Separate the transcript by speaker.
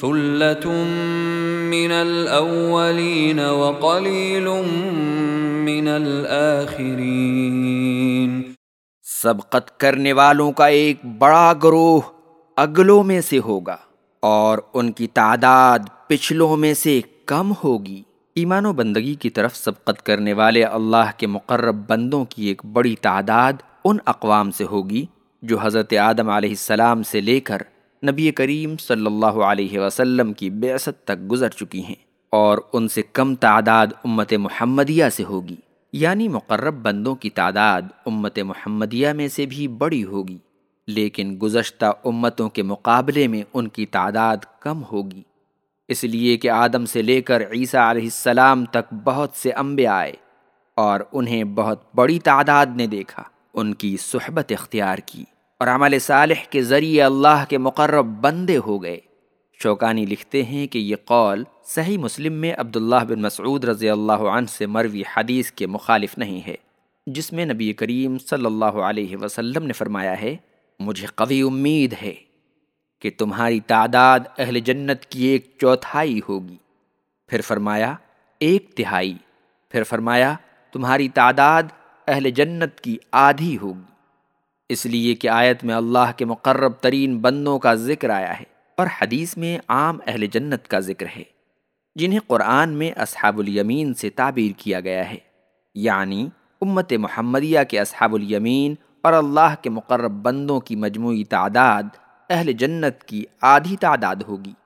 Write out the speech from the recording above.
Speaker 1: ثلة من الأولين وقليل من الآخرين
Speaker 2: سبقت کرنے والوں کا ایک بڑا گروہ اگلوں میں سے ہوگا اور ان کی تعداد پچھلوں میں سے کم ہوگی۔ ایمان و بندگی کی طرف سبقت کرنے والے اللہ کے مقرب بندوں کی ایک بڑی تعداد ان اقوام سے ہوگی جو حضرت آدم علیہ السلام سے لے کر نبی کریم صلی اللہ علیہ وسلم کی بعثت تک گزر چکی ہیں اور ان سے کم تعداد امت محمدیہ سے ہوگی یعنی مقرب بندوں کی تعداد امت محمدیہ میں سے بھی بڑی ہوگی، لیکن گزشتہ امتوں کے مقابلے میں ان کی تعداد کم ہوگی۔ اس لیے کہ آدم سے لے کر عیسیٰ علیہ السلام تک بہت سے انبیاء آئے اور انہیں بہت بڑی تعداد نے دیکھا، ان کی صحبت اختیار کی۔ اور عمل صالح کے ذریعے اللہ کے مقرب بندے ہو گئے۔ شوکانی لکھتے ہیں کہ یہ قول صحیح مسلم میں عبداللہ بن مسعود رضی اللہ عنہ سے مروی حدیث کے مخالف نہیں ہے، جس میں نبی کریم صلی اللہ علیہ وسلم نے فرمایا ہے، مجھے قوی امید ہے کہ تمہاری تعداد اہل جنت کی ایک چوتھائی ہوگی۔ پھر فرمایا، ایک تہائی۔ پھر فرمایا، تمہاری تعداد اہل جنت کی آدھی ہوگی۔ اس لیے کہ آیت میں اللہ کے مقرب ترین بندوں کا ذکر آیا ہے، اور حدیث میں عام اہل جنت کا ذکر ہے، جنہیں قرآن میں اصحاب الیمین سے تعبیر کیا گیا ہے۔ یعنی امت محمدیہ کے اصحاب الیمین اور اللہ کے مقرب بندوں کی مجموعی تعداد اہل جنت کی آدھی تعداد ہوگی۔